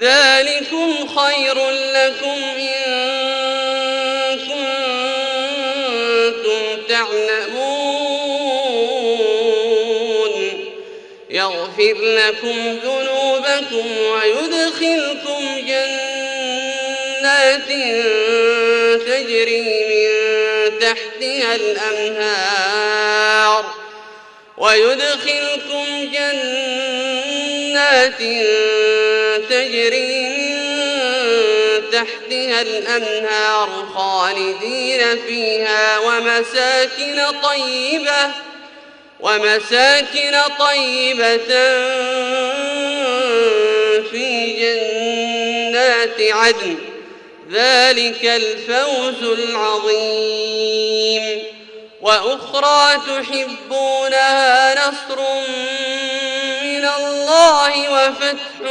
ذلكم خير لكم إن كنتم تعلمون. يغفر لكم ذنوبكم ويدخلكم جنات تجري من تحتها الأنهار ويدخلكم جنات تجري من تحتها الأنهار خالدين فيها ومساكن طيبة ومساكن طيبة في جنات عدن. ذلك الفوز العظيم. وأخرى تحبونها نصر من الله وفتح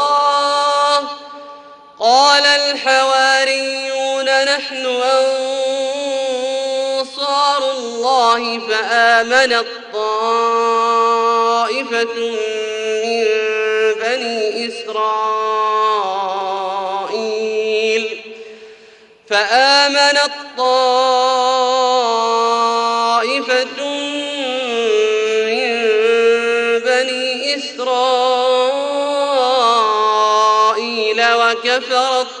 الحواريون نحن أنصار الله فآمنت طائفة من بني إسرائيل فآمنت طائفة من بني إسرائيل وكفرت